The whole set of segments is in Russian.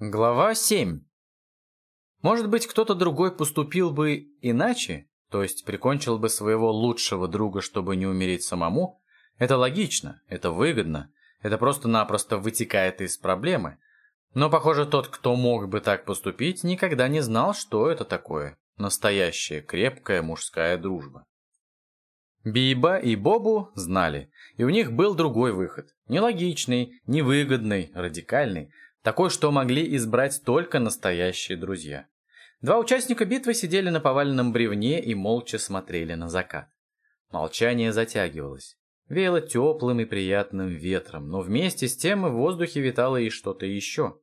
Глава 7. Может быть, кто-то другой поступил бы иначе, то есть прикончил бы своего лучшего друга, чтобы не умереть самому. Это логично, это выгодно, это просто-напросто вытекает из проблемы. Но, похоже, тот, кто мог бы так поступить, никогда не знал, что это такое. Настоящая крепкая мужская дружба. Биба и Бобу знали, и у них был другой выход. Нелогичный, невыгодный, радикальный – такой, что могли избрать только настоящие друзья. Два участника битвы сидели на поваленном бревне и молча смотрели на закат. Молчание затягивалось. Веяло теплым и приятным ветром, но вместе с тем в воздухе витало и что-то еще.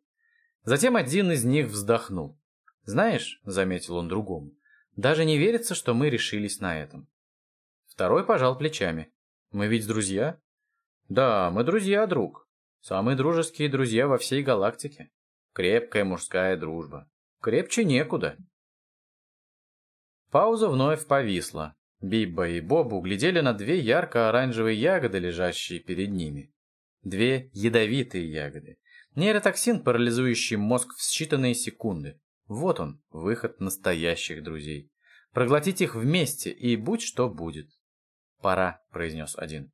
Затем один из них вздохнул. «Знаешь», — заметил он другому, — «даже не верится, что мы решились на этом». Второй пожал плечами. «Мы ведь друзья?» «Да, мы друзья, друг. Самые дружеские друзья во всей галактике. Крепкая мужская дружба. Крепче некуда. Пауза вновь повисла. Бибба и Бобу глядели на две ярко-оранжевые ягоды, лежащие перед ними. Две ядовитые ягоды. Нейротоксин, парализующий мозг в считанные секунды. Вот он, выход настоящих друзей. Проглотить их вместе, и будь что будет. «Пора», — произнес один.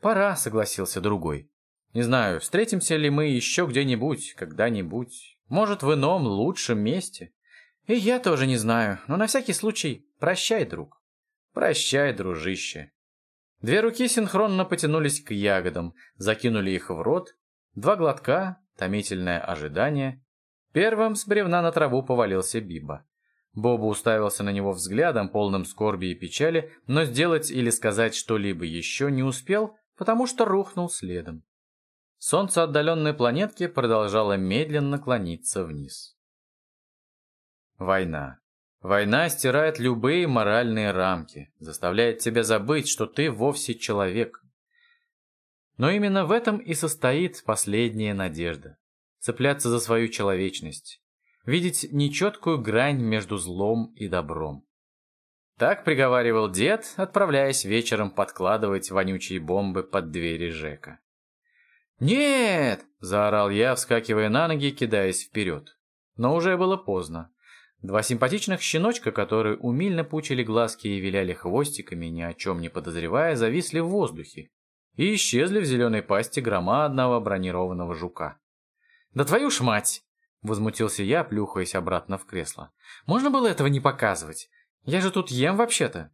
«Пора», — согласился другой. Не знаю, встретимся ли мы еще где-нибудь, когда-нибудь. Может, в ином, лучшем месте. И я тоже не знаю, но на всякий случай прощай, друг. Прощай, дружище. Две руки синхронно потянулись к ягодам, закинули их в рот. Два глотка, томительное ожидание. Первым с бревна на траву повалился Биба. Боба уставился на него взглядом, полным скорби и печали, но сделать или сказать что-либо еще не успел, потому что рухнул следом. Солнце отдаленной планетки продолжало медленно клониться вниз. Война. Война стирает любые моральные рамки, заставляет тебя забыть, что ты вовсе человек. Но именно в этом и состоит последняя надежда. Цепляться за свою человечность. Видеть нечеткую грань между злом и добром. Так приговаривал дед, отправляясь вечером подкладывать вонючие бомбы под двери Жека. «Нет!» – заорал я, вскакивая на ноги, кидаясь вперед. Но уже было поздно. Два симпатичных щеночка, которые умильно пучили глазки и виляли хвостиками, ни о чем не подозревая, зависли в воздухе и исчезли в зеленой пасти громадного бронированного жука. «Да твою ж мать!» — возмутился я, плюхаясь обратно в кресло. «Можно было этого не показывать? Я же тут ем вообще-то!»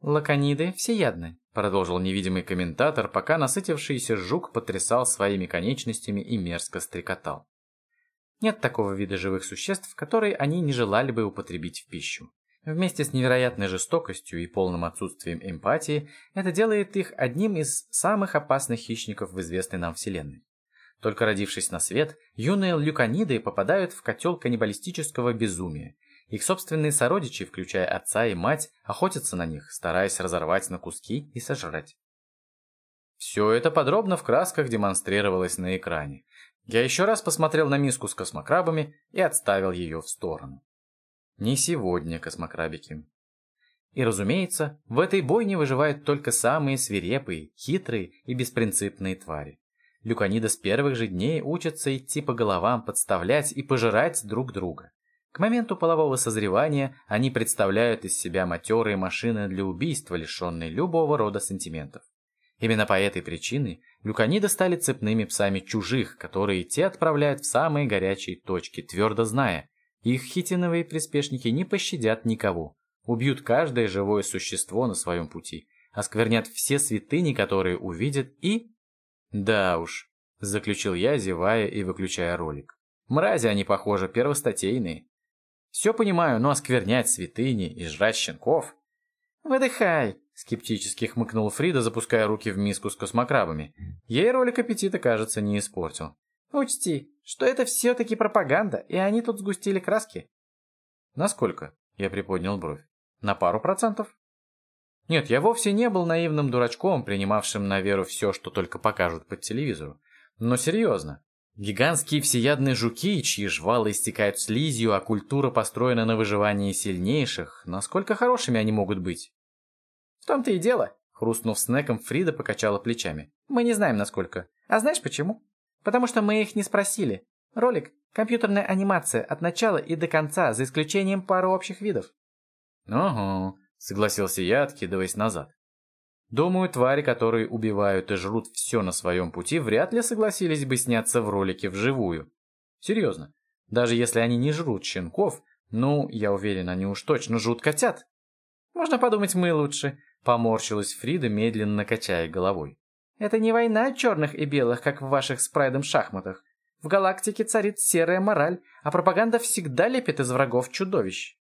«Лакониды всеядны», — продолжил невидимый комментатор, пока насытившийся жук потрясал своими конечностями и мерзко стрекотал. Нет такого вида живых существ, которые они не желали бы употребить в пищу. Вместе с невероятной жестокостью и полным отсутствием эмпатии, это делает их одним из самых опасных хищников в известной нам Вселенной. Только родившись на свет, юные люканиды попадают в котел каннибалистического безумия их собственные сородичи, включая отца и мать, охотятся на них, стараясь разорвать на куски и сожрать. Все это подробно в красках демонстрировалось на экране. Я еще раз посмотрел на миску с космокрабами и отставил ее в сторону. Не сегодня, космокрабики. И, разумеется, в этой бойне выживают только самые свирепые, хитрые и беспринципные твари. Люканиды с первых же дней учатся идти по головам, подставлять и пожирать друг друга. К моменту полового созревания они представляют из себя матерые машины для убийства, лишенные любого рода сантиментов. Именно по этой причине люканиды стали цепными псами чужих, которые те отправляют в самые горячие точки, твердо зная, их хитиновые приспешники не пощадят никого, убьют каждое живое существо на своем пути, осквернят все святыни, которые увидят, и... Да уж, заключил я, зевая и выключая ролик. Мрази они, похоже, первостатейные. Все понимаю, но осквернять святыни и жрать щенков... «Выдыхай!» — скептически хмыкнул Фрида, запуская руки в миску с космокрабами. Ей ролик аппетита, кажется, не испортил. «Учти, что это все-таки пропаганда, и они тут сгустили краски». «Насколько?» — я приподнял бровь. «На пару процентов?» Нет, я вовсе не был наивным дурачком, принимавшим на веру все, что только покажут по телевизору. Но серьезно, Гигантские всеядные жуки, чьи жвалы истекают слизью, а культура построена на выживании сильнейших, насколько хорошими они могут быть? В том-то и дело, хрустнув снеком, Фрида покачала плечами. Мы не знаем, насколько. А знаешь почему? Потому что мы их не спросили. Ролик – компьютерная анимация от начала и до конца, за исключением пары общих видов. «Ага», — согласился я, откидываясь назад. Думаю, твари, которые убивают и жрут все на своем пути, вряд ли согласились бы сняться в ролике вживую. Серьезно. Даже если они не жрут щенков, ну, я уверен, они уж точно жрут котят. Можно подумать, мы лучше. Поморщилась Фрида, медленно качая головой. Это не война черных и белых, как в ваших спрайдом шахматах. В галактике царит серая мораль, а пропаганда всегда лепит из врагов чудовищ.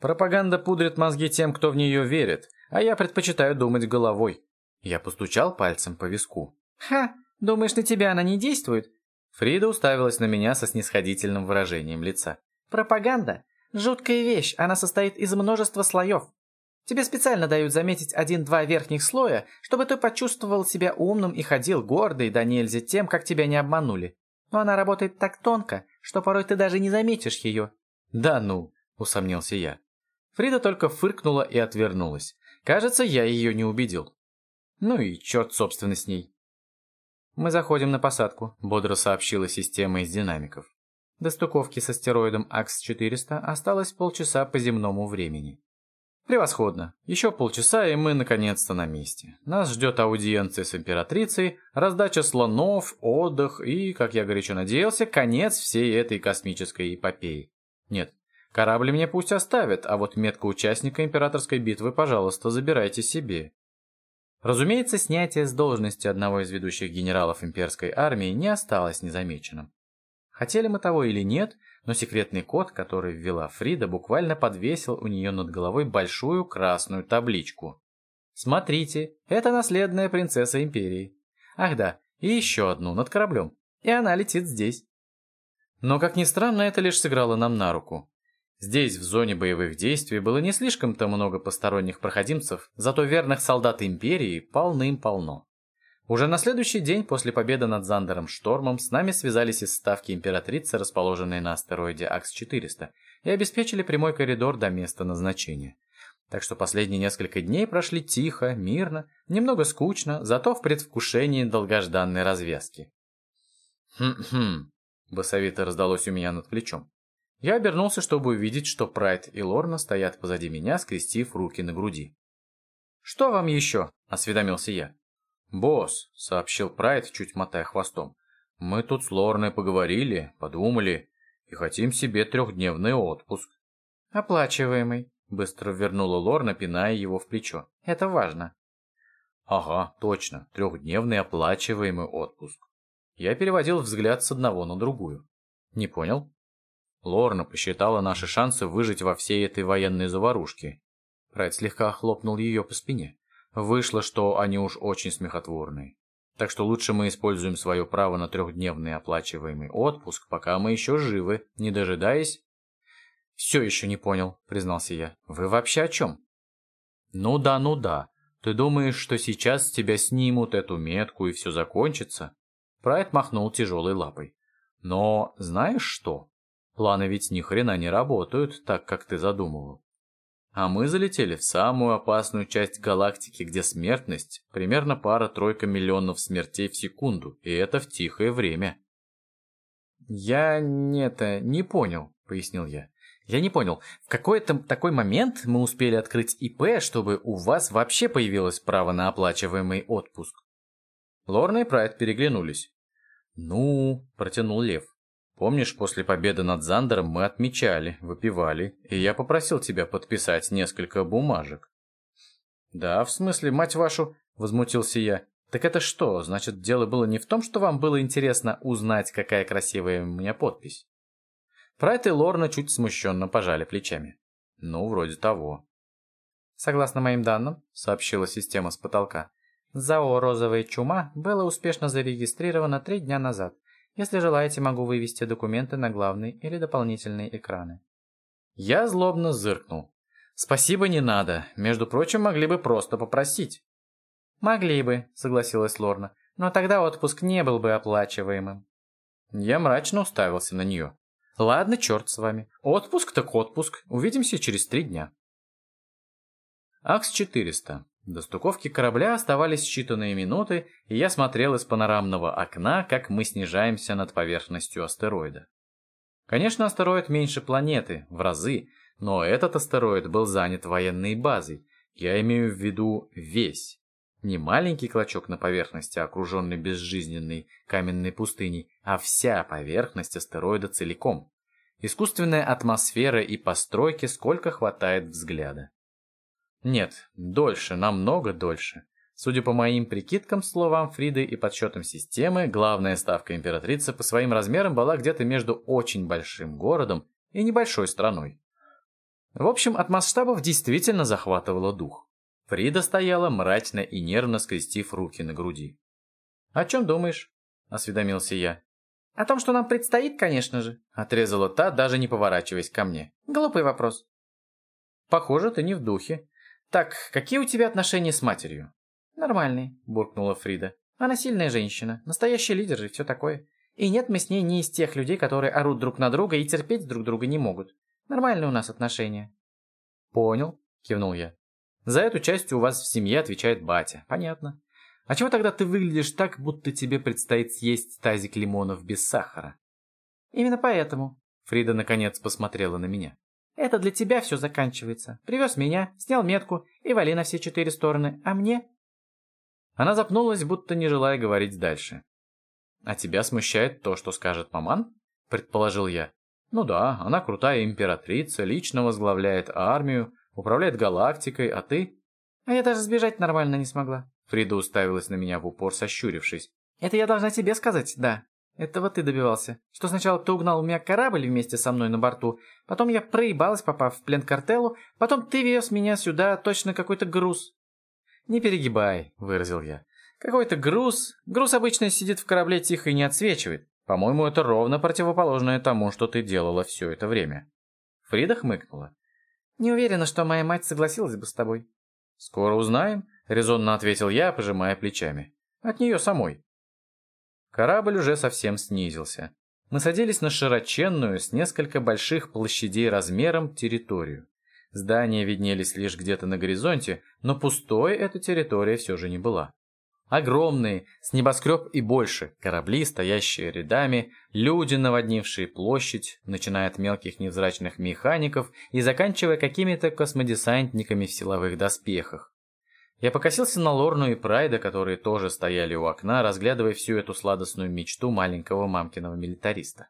Пропаганда пудрит мозги тем, кто в нее верит, а я предпочитаю думать головой. Я постучал пальцем по виску. «Ха, думаешь, на тебя она не действует?» Фрида уставилась на меня со снисходительным выражением лица. «Пропаганда – жуткая вещь, она состоит из множества слоев. Тебе специально дают заметить один-два верхних слоя, чтобы ты почувствовал себя умным и ходил гордый да нельзя тем, как тебя не обманули. Но она работает так тонко, что порой ты даже не заметишь ее». «Да ну», – усомнился я. Фрида только фыркнула и отвернулась. Кажется, я ее не убедил. Ну и черт, собственно, с ней. «Мы заходим на посадку», — бодро сообщила система из динамиков. До стыковки с астероидом АКС-400 осталось полчаса по земному времени. Превосходно. Еще полчаса, и мы наконец-то на месте. Нас ждет аудиенция с императрицей, раздача слонов, отдых и, как я горячо надеялся, конец всей этой космической эпопеи. Нет, Корабль мне пусть оставят, а вот метку участника императорской битвы, пожалуйста, забирайте себе. Разумеется, снятие с должности одного из ведущих генералов имперской армии не осталось незамеченным. Хотели мы того или нет, но секретный код, который ввела Фрида, буквально подвесил у нее над головой большую красную табличку. Смотрите, это наследная принцесса империи. Ах да, и еще одну над кораблем. И она летит здесь. Но, как ни странно, это лишь сыграло нам на руку. Здесь, в зоне боевых действий, было не слишком-то много посторонних проходимцев, зато верных солдат Империи полным-полно. Уже на следующий день после победы над Зандером Штормом с нами связались из ставки Императрицы, расположенной на астероиде АКС-400, и обеспечили прямой коридор до места назначения. Так что последние несколько дней прошли тихо, мирно, немного скучно, зато в предвкушении долгожданной развязки. «Хм-хм», — басовито раздалось у меня над плечом. Я обернулся, чтобы увидеть, что Прайд и Лорна стоят позади меня, скрестив руки на груди. «Что вам еще?» – осведомился я. «Босс», – сообщил Прайд, чуть мотая хвостом, – «мы тут с Лорной поговорили, подумали и хотим себе трехдневный отпуск». «Оплачиваемый», – быстро вернула Лорна, пиная его в плечо. «Это важно». «Ага, точно, трехдневный оплачиваемый отпуск». Я переводил взгляд с одного на другую. «Не понял?» Лорна посчитала наши шансы выжить во всей этой военной заварушке. Прайд слегка хлопнул ее по спине. Вышло, что они уж очень смехотворные. Так что лучше мы используем свое право на трехдневный оплачиваемый отпуск, пока мы еще живы, не дожидаясь... «Все еще не понял», — признался я. «Вы вообще о чем?» «Ну да, ну да. Ты думаешь, что сейчас с тебя снимут эту метку и все закончится?» Прайд махнул тяжелой лапой. «Но знаешь что? Планы ведь ни хрена не работают так, как ты задумывал. А мы залетели в самую опасную часть галактики, где смертность примерно пара-тройка миллионов смертей в секунду, и это в тихое время. «Я не это не понял», — пояснил я. «Я не понял, в какой-то такой момент мы успели открыть ИП, чтобы у вас вообще появилось право на оплачиваемый отпуск?» Лорна и Прайд переглянулись. «Ну», — протянул Лев, Помнишь, после победы над Зандером мы отмечали, выпивали, и я попросил тебя подписать несколько бумажек. Да, в смысле, мать вашу, возмутился я. Так это что, значит, дело было не в том, что вам было интересно узнать, какая красивая у меня подпись? Прайт и Лорна чуть смущенно пожали плечами. Ну, вроде того. Согласно моим данным, сообщила система с потолка, ЗАО «Розовая чума» было успешно зарегистрировано три дня назад. Если желаете, могу вывести документы на главный или дополнительные экраны. Я злобно зыркнул. Спасибо, не надо. Между прочим, могли бы просто попросить. Могли бы, согласилась Лорна, но тогда отпуск не был бы оплачиваемым. Я мрачно уставился на нее. Ладно, черт с вами. Отпуск так отпуск. Увидимся через три дня. АКС-400. До стуковки корабля оставались считанные минуты, и я смотрел из панорамного окна, как мы снижаемся над поверхностью астероида. Конечно, астероид меньше планеты, в разы, но этот астероид был занят военной базой. Я имею в виду весь. Не маленький клочок на поверхности, окруженный безжизненной каменной пустыней, а вся поверхность астероида целиком. Искусственная атмосфера и постройки сколько хватает взгляда. Нет, дольше, намного дольше. Судя по моим прикидкам, словам Фриды и подсчетам системы, главная ставка императрицы по своим размерам была где-то между очень большим городом и небольшой страной. В общем, от масштабов действительно захватывало дух. Фрида стояла мрачно и нервно скрестив руки на груди. «О чем думаешь?» – осведомился я. «О том, что нам предстоит, конечно же», – отрезала та, даже не поворачиваясь ко мне. «Глупый вопрос». «Похоже, ты не в духе. Так, какие у тебя отношения с матерью?» «Нормальные», – буркнула Фрида. «Она сильная женщина, настоящий лидер и все такое. И нет, мы с ней не из тех людей, которые орут друг на друга и терпеть друг друга не могут. Нормальные у нас отношения». «Понял», – кивнул я. «За эту часть у вас в семье отвечает батя. Понятно. А чего тогда ты выглядишь так, будто тебе предстоит съесть тазик лимонов без сахара?» «Именно поэтому», – Фрида наконец посмотрела на меня. «Это для тебя все заканчивается. Привез меня, снял метку и вали на все четыре стороны. А мне?» Она запнулась, будто не желая говорить дальше. «А тебя смущает то, что скажет маман?» – предположил я. Ну да, она крутая императрица, лично возглавляет армию, управляет галактикой, а ты? А я даже сбежать нормально не смогла. Фрида уставилась на меня в упор, сощурившись. Это я должна тебе сказать, да. Этого ты добивался. Что сначала ты угнал у меня корабль вместе со мной на борту, потом я проебалась, попав в плен картелу, потом ты вез меня сюда, точно какой-то груз. Не перегибай, выразил я. Какой-то груз. Груз обычно сидит в корабле тихо и не отсвечивает. По-моему, это ровно противоположное тому, что ты делала все это время. Фрида хмыкнула. Не уверена, что моя мать согласилась бы с тобой. Скоро узнаем, резонно ответил я, пожимая плечами. От нее самой. Корабль уже совсем снизился. Мы садились на широченную, с несколько больших площадей размером, территорию. Здания виднелись лишь где-то на горизонте, но пустой эта территория все же не была. Огромные, с небоскреб и больше, корабли, стоящие рядами, люди, наводнившие площадь, начиная от мелких невзрачных механиков и заканчивая какими-то космодесантниками в силовых доспехах. Я покосился на Лорну и Прайда, которые тоже стояли у окна, разглядывая всю эту сладостную мечту маленького мамкиного милитариста.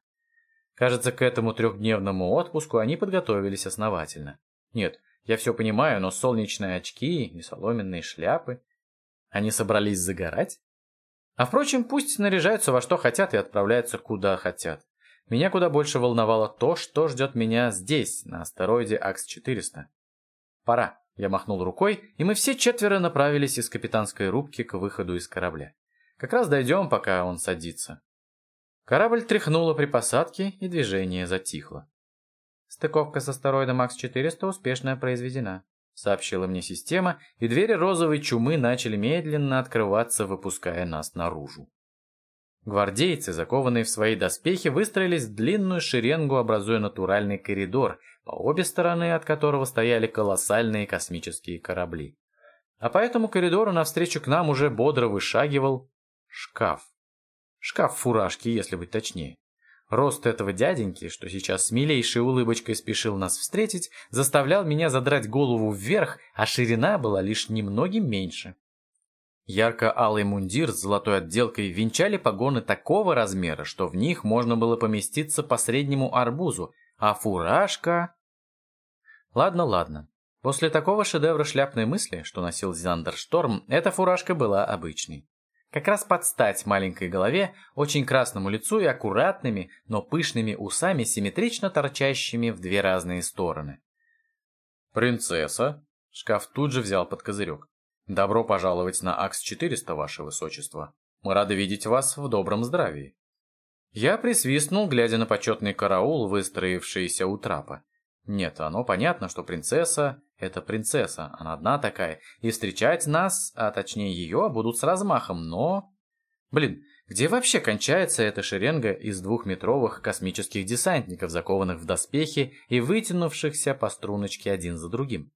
Кажется, к этому трехдневному отпуску они подготовились основательно. Нет, я все понимаю, но солнечные очки и соломенные шляпы... Они собрались загорать? А впрочем, пусть наряжаются во что хотят и отправляются куда хотят. Меня куда больше волновало то, что ждет меня здесь, на астероиде АКС-400. Пора. Я махнул рукой, и мы все четверо направились из капитанской рубки к выходу из корабля. Как раз дойдем, пока он садится. Корабль тряхнуло при посадке, и движение затихло. Стыковка с астероидом АКС-400 успешно произведена сообщила мне система, и двери розовой чумы начали медленно открываться, выпуская нас наружу. Гвардейцы, закованные в свои доспехи, выстроились в длинную шеренгу, образуя натуральный коридор, по обе стороны от которого стояли колоссальные космические корабли. А по этому коридору навстречу к нам уже бодро вышагивал шкаф. Шкаф фуражки, если быть точнее. Рост этого дяденьки, что сейчас с милейшей улыбочкой спешил нас встретить, заставлял меня задрать голову вверх, а ширина была лишь немногим меньше. Ярко-алый мундир с золотой отделкой венчали погоны такого размера, что в них можно было поместиться по среднему арбузу, а фуражка... Ладно, ладно. После такого шедевра шляпной мысли, что носил Зандер Шторм, эта фуражка была обычной. Как раз под стать маленькой голове, очень красному лицу и аккуратными, но пышными усами, симметрично торчащими в две разные стороны. «Принцесса!» — шкаф тут же взял под козырек. «Добро пожаловать на АКС-400, ваше высочество. Мы рады видеть вас в добром здравии». Я присвистнул, глядя на почетный караул, выстроившийся у трапа. Нет, оно понятно, что принцесса — это принцесса, она одна такая, и встречать нас, а точнее ее, будут с размахом, но... Блин, где вообще кончается эта шеренга из двухметровых космических десантников, закованных в доспехи и вытянувшихся по струночке один за другим?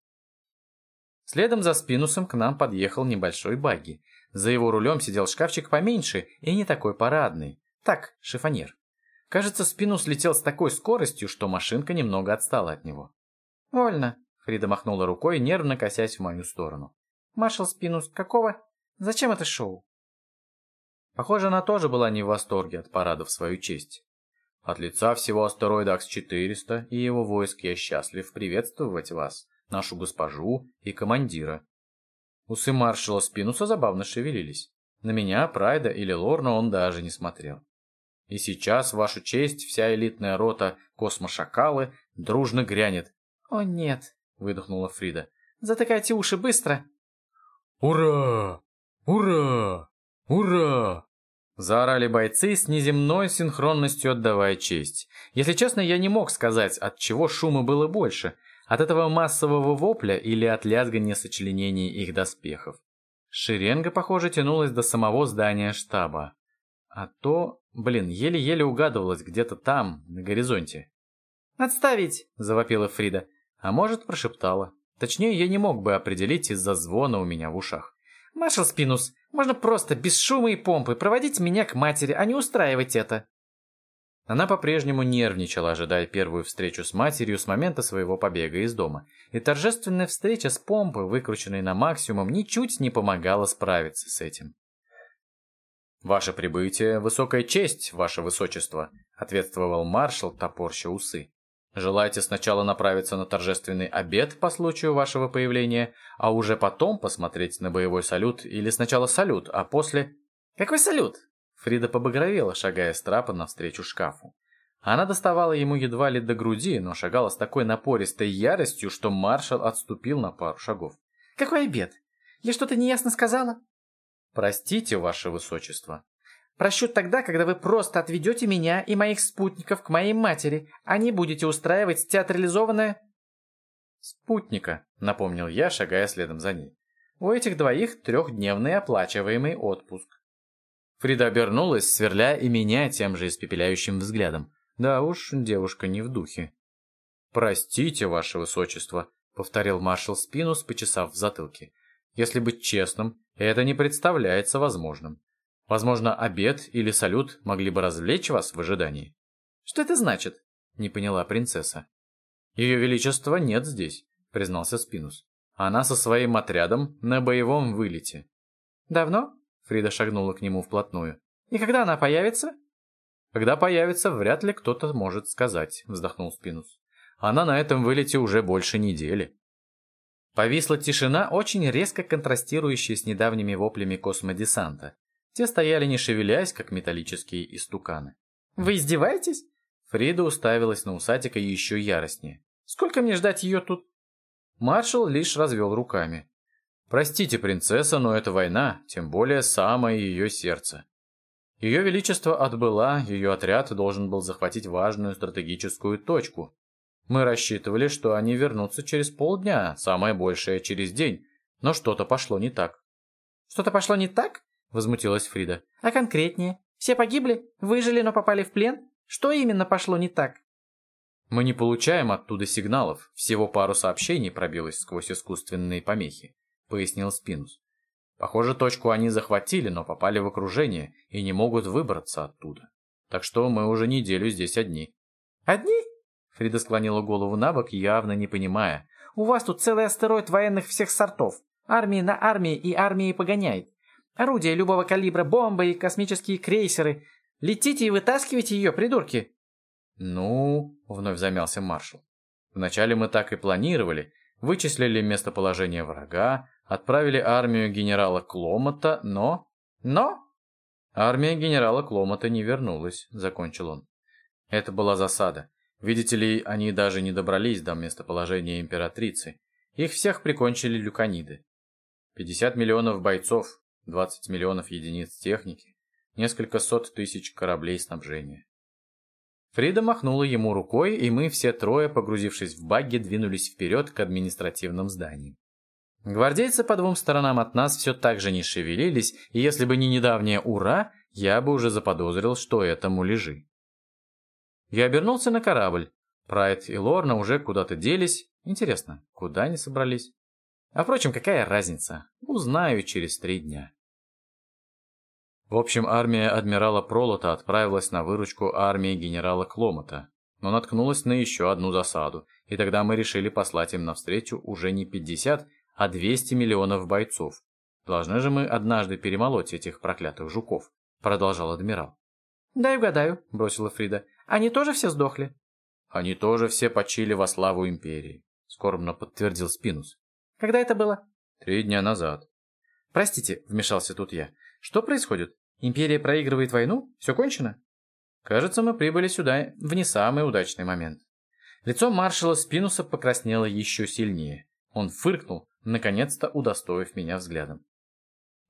Следом за Спинусом к нам подъехал небольшой багги. За его рулем сидел шкафчик поменьше и не такой парадный. Так, шифонер. Кажется, Спинус летел с такой скоростью, что машинка немного отстала от него. «Вольно», — Фрида махнула рукой, нервно косясь в мою сторону. «Маршал Спинус, какого? Зачем это шоу?» Похоже, она тоже была не в восторге от парада в свою честь. От лица всего астероида Акс-400 и его войск я счастлив приветствовать вас, нашу госпожу и командира. Усы маршала Спинуса забавно шевелились. На меня, Прайда или Лорна он даже не смотрел. И сейчас, вашу честь, вся элитная рота космошакалы дружно грянет. «О, нет!» — выдохнула Фрида. «Затыкайте уши быстро!» «Ура! Ура! Ура!» Заорали бойцы с неземной синхронностью отдавая честь. Если честно, я не мог сказать, от чего шума было больше, от этого массового вопля или от лязгания сочленений их доспехов. Шеренга, похоже, тянулась до самого здания штаба. А то, блин, еле-еле угадывалось где-то там, на горизонте. «Отставить!» – завопила Фрида. А может, прошептала. Точнее, я не мог бы определить из-за звона у меня в ушах. «Маршал Спинус, можно просто, без шума и помпы, проводить меня к матери, а не устраивать это!» Она по-прежнему нервничала, ожидая первую встречу с матерью с момента своего побега из дома. И торжественная встреча с помпой, выкрученной на максимум, ничуть не помогала справиться с этим. «Ваше прибытие — высокая честь, ваше высочество», — ответствовал маршал, топорща усы. «Желаете сначала направиться на торжественный обед по случаю вашего появления, а уже потом посмотреть на боевой салют или сначала салют, а после...» «Какой салют?» Фрида побагровела, шагая с трапа навстречу шкафу. Она доставала ему едва ли до груди, но шагала с такой напористой яростью, что маршал отступил на пару шагов. «Какой обед? Я что-то неясно сказала?» «Простите, ваше высочество». «Прощу тогда, когда вы просто отведете меня и моих спутников к моей матери, а не будете устраивать театрализованное...» «Спутника», — напомнил я, шагая следом за ней. «У этих двоих трехдневный оплачиваемый отпуск». Фрида обернулась, сверля и меня тем же испепеляющим взглядом. Да уж, девушка не в духе. «Простите, ваше высочество», — повторил маршал Спинус, почесав в затылке. «Если быть честным, это не представляется возможным. Возможно, обед или салют могли бы развлечь вас в ожидании». «Что это значит?» — не поняла принцесса. «Ее величества нет здесь», — признался Спинус. «Она со своим отрядом на боевом вылете». «Давно?» Фрида шагнула к нему вплотную. «И когда она появится?» «Когда появится, вряд ли кто-то может сказать», — вздохнул Спинус. «Она на этом вылете уже больше недели». Повисла тишина, очень резко контрастирующая с недавними воплями космодесанта. Те стояли не шевелясь, как металлические истуканы. «Вы издеваетесь?» Фрида уставилась на усатика еще яростнее. «Сколько мне ждать ее тут?» Маршал лишь развел руками. Простите, принцесса, но это война, тем более самое ее сердце. Ее Величество отбыла, ее отряд должен был захватить важную стратегическую точку. Мы рассчитывали, что они вернутся через полдня, самое большее через день, но что-то пошло не так. «Что-то пошло не так?» – возмутилась Фрида. «А конкретнее? Все погибли? Выжили, но попали в плен? Что именно пошло не так?» Мы не получаем оттуда сигналов, всего пару сообщений пробилось сквозь искусственные помехи пояснил Спинус. Похоже, точку они захватили, но попали в окружение и не могут выбраться оттуда. Так что мы уже неделю здесь одни. Одни? Фрида склонила голову на бок, явно не понимая. У вас тут целый астероид военных всех сортов. Армии на армии и армии погоняет. Орудия любого калибра, бомбы и космические крейсеры. Летите и вытаскивайте ее, придурки. Ну, вновь замялся маршал. Вначале мы так и планировали. Вычислили местоположение врага, Отправили армию генерала Кломота, но... Но... Армия генерала Кломота не вернулась, закончил он. Это была засада. Видите ли, они даже не добрались до местоположения императрицы. Их всех прикончили люканиды. 50 миллионов бойцов, 20 миллионов единиц техники, несколько сот тысяч кораблей снабжения. Фрида махнула ему рукой, и мы все трое, погрузившись в багги, двинулись вперед к административным зданиям. Гвардейцы по двум сторонам от нас все так же не шевелились, и если бы не недавнее «Ура!», я бы уже заподозрил, что это муляжи. Я обернулся на корабль. Прайд и Лорна уже куда-то делись. Интересно, куда они собрались? А впрочем, какая разница? Узнаю через три дня. В общем, армия адмирала Пролота отправилась на выручку армии генерала Кломота, но наткнулась на еще одну засаду, и тогда мы решили послать им навстречу уже не 50, а 200 миллионов бойцов. Должны же мы однажды перемолоть этих проклятых жуков, продолжал адмирал. «Дай угадаю», — бросила Фрида. «Они тоже все сдохли?» «Они тоже все почили во славу империи», — скорбно подтвердил Спинус. «Когда это было?» «Три дня назад». «Простите», — вмешался тут я. «Что происходит? Империя проигрывает войну? Все кончено?» Кажется, мы прибыли сюда в не самый удачный момент. Лицо маршала Спинуса покраснело еще сильнее. Он фыркнул, наконец-то удостоив меня взглядом.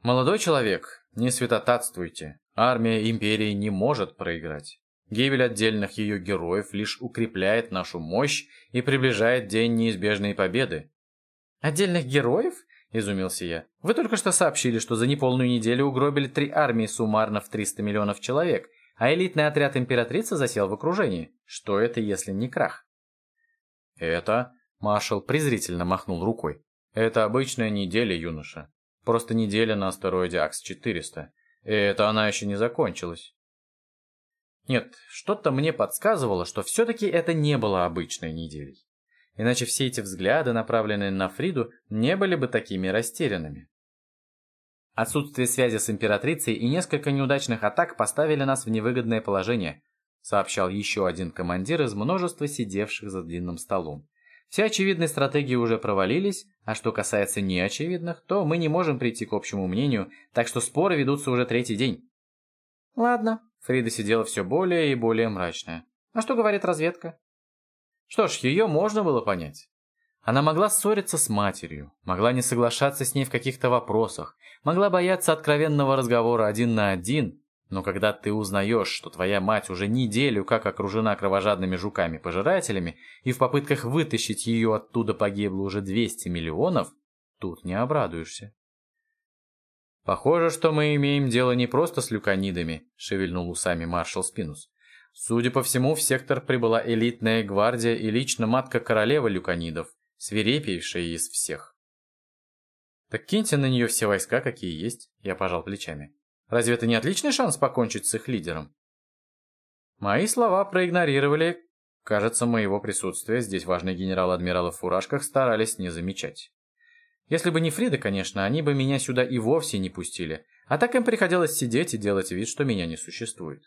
«Молодой человек, не святотатствуйте. Армия Империи не может проиграть. Гибель отдельных ее героев лишь укрепляет нашу мощь и приближает день неизбежной победы». «Отдельных героев?» – изумился я. «Вы только что сообщили, что за неполную неделю угробили три армии суммарно в 300 миллионов человек, а элитный отряд императрицы засел в окружении. Что это, если не крах?» «Это...» – маршал презрительно махнул рукой. «Это обычная неделя, юноша. Просто неделя на астероиде АКС-400. И это она еще не закончилась». Нет, что-то мне подсказывало, что все-таки это не было обычной неделей. Иначе все эти взгляды, направленные на Фриду, не были бы такими растерянными. Отсутствие связи с императрицей и несколько неудачных атак поставили нас в невыгодное положение, сообщал еще один командир из множества сидевших за длинным столом. Все очевидные стратегии уже провалились, а что касается неочевидных, то мы не можем прийти к общему мнению, так что споры ведутся уже третий день. Ладно, Фрида сидела все более и более мрачная. А что говорит разведка? Что ж, ее можно было понять. Она могла ссориться с матерью, могла не соглашаться с ней в каких-то вопросах, могла бояться откровенного разговора один на один, но когда ты узнаешь, что твоя мать уже неделю как окружена кровожадными жуками-пожирателями, и в попытках вытащить ее оттуда погибло уже 200 миллионов, тут не обрадуешься. «Похоже, что мы имеем дело не просто с люканидами», — шевельнул усами маршал Спинус. «Судя по всему, в сектор прибыла элитная гвардия и лично матка королевы люканидов, свирепейшая из всех». «Так киньте на нее все войска, какие есть», — я пожал плечами. Разве это не отличный шанс покончить с их лидером? Мои слова проигнорировали. Кажется, моего присутствия здесь важные генерал-адмиралы в фуражках старались не замечать. Если бы не Фрида, конечно, они бы меня сюда и вовсе не пустили, а так им приходилось сидеть и делать вид, что меня не существует.